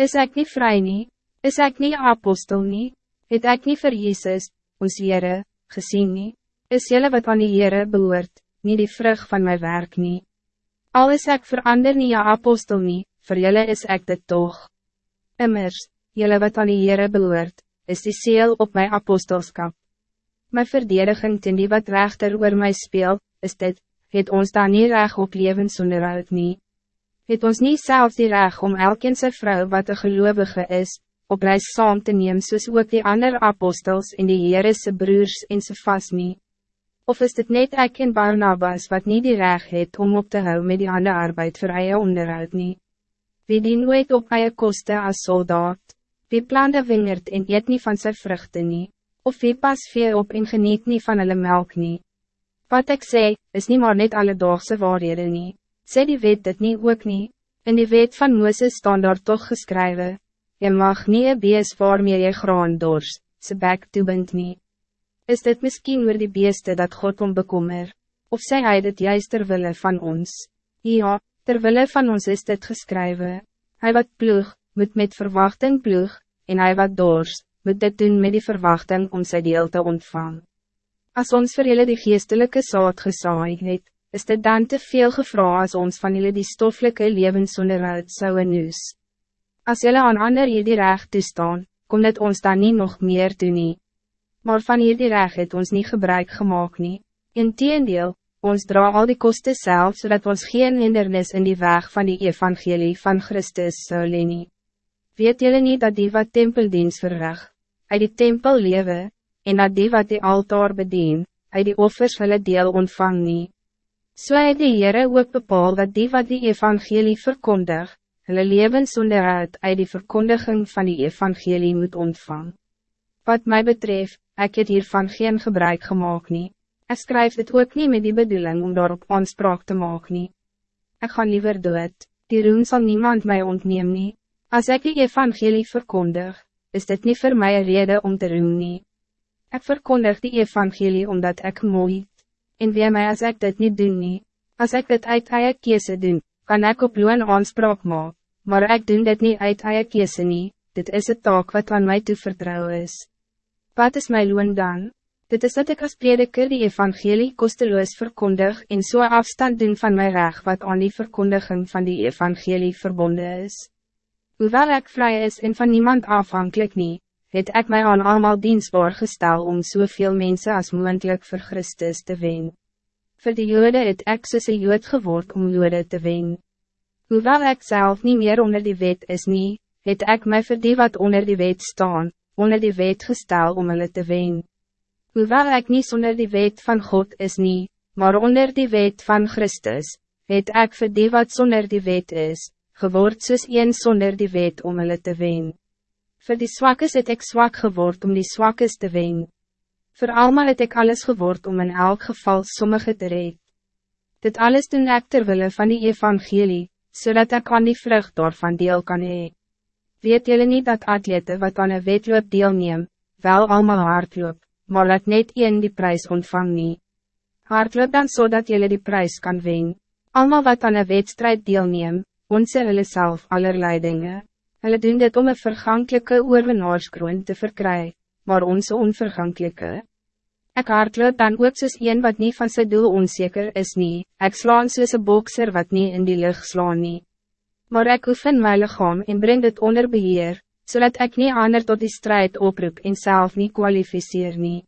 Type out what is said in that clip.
Is ek niet vrij nie? Is ek niet apostel nie? Het ek niet vir Jezus, ons Heere, gezien nie? Is jelle wat aan die Heere behoort, nie die vrug van mijn werk nie? Al is ek verander nie ja apostel nie, vir jelle is ek dit toch. Immers, jelle wat aan die Heere behoort, is die seel op mijn apostelskap. Mijn verdediging ten die wat rechter oor mij speel, is dit, het ons daar niet reg op leven zonder uit nie. Het ons niet zelf die reg om elkeen sy vrou wat een gelovige is, op reis saam te neem soos ook die andere apostels en die Heerese broers en sy vast nie. Of is dit net ek en Barnabas wat niet die reg het om op te hou met die ander arbeid vir eie onderhoud nie? Wie die nooit op eie koste als soldaat? Wie plan de wingerd en eet niet van zijn vruchten nie? Of wie pas vee op en geniet niet van hulle melk nie? Wat ik zei, is niet maar net alledaagse waarhede nie. Sê die wet dit niet ook nie. In die wet van Mooses staan daar toch geschreven. Je mag niet een bees waarmee je graan dorst, ze bek toebind nie. Is dit misschien weer die beeste dat God om bekommer? Of sê hy dit juist terwille van ons? Ja, terwille van ons is dit geschreven. Hij wat ploeg, moet met verwachting ploeg, en hij wat dorst, moet dit doen met die verwachting om zijn deel te ontvangen. Als ons voor jullie die geestelijke saad gesaai het, is dit dan te veel gevra als ons van jullie die stoffelijke levensonderhoud zou nuus. Als jullie aan ander hier die recht toestaan, kon het ons dan niet nog meer doen nie. Maar van hier die recht het ons niet gebruik gemaakt nie. In teendeel, ons dra al die kosten zelf, zodat ons geen hindernis in die weg van die evangelie van Christus zou nie. Weet jullie niet dat die wat tempeldienst verrig, uit die tempel lewe, en dat die wat die altaar bedien, uit die offers hulle deel ontvang nie. So het die Heere ook bepaal dat die wat die evangelie verkondig, hulle levensonderhoud uit die verkondiging van die evangelie moet ontvang. Wat mij betreft, ik het hiervan geen gebruik gemaakt nie. Ik schrijf het ook niet met die bedoeling om daarop aanspraak te maken. nie. Ek gaan liever dood, die roem zal niemand mij ontneem nie. As ek die evangelie verkondig, is dit niet voor mij een reden om te roem nie. Ek verkondig die evangelie omdat ik mooi en wie mij als ik dit niet doen nie, as ek dit uit eie kese doen, kan ik op loon aanspraak maak, maar ik doen dit niet uit eie kese nie, dit is het taak wat aan mij toevertrouwen is. Wat is mijn loon dan? Dit is dat ik als prediker die evangelie kosteloos verkondig en so afstand doen van mijn recht wat aan die verkondiging van die evangelie verbonden is. Hoewel ik vrij is en van niemand afhankelijk niet, het ik mij aan allemaal dienstbaar gestel om zoveel mensen als moeilijk voor Christus te wen. Voor de Joden het ik soos een Jood geword om Joden te wen. Hoewel ik zelf niet meer onder die wet is niet, het ik mij voor die wat onder die wet staan, onder die wet gestel om hulle te wen. Hoewel ik niet zonder die wet van God is niet, maar onder die wet van Christus, het ik voor die wat zonder die wet is, geword soos een zonder die wet om hulle te wen. Voor die zwakkes het ik zwak geword om die zwakkes te wen. Voor allemaal het ik alles geword om in elk geval sommige te red. Dit alles doen ek terwille van die evangelie, zodat ik aan die vrucht daarvan deel kan hee. Weet jullie niet dat atlete wat aan een wedloop deelneem, wel allemaal hardloop, maar laat net een die prijs ontvang nie. Hardloop dan zodat jullie die prijs kan wen. Allemaal wat aan een wedstrijd deelneem, onze hulle self allerlei dingen. Hulle doen dit om een vergankelijke oorwinnaarskroon te verkrijgen, maar onze onvergankelijke. Ik hardloop dan ook soos een wat niet van zijn doel onzeker is nie, ek slaan soos een bokser wat niet in die lucht slaan nie. Maar ek oefen my lichaam en breng dit onder beheer, zodat ik niet ander tot die strijd oproep en zelf niet kwalificeer nie.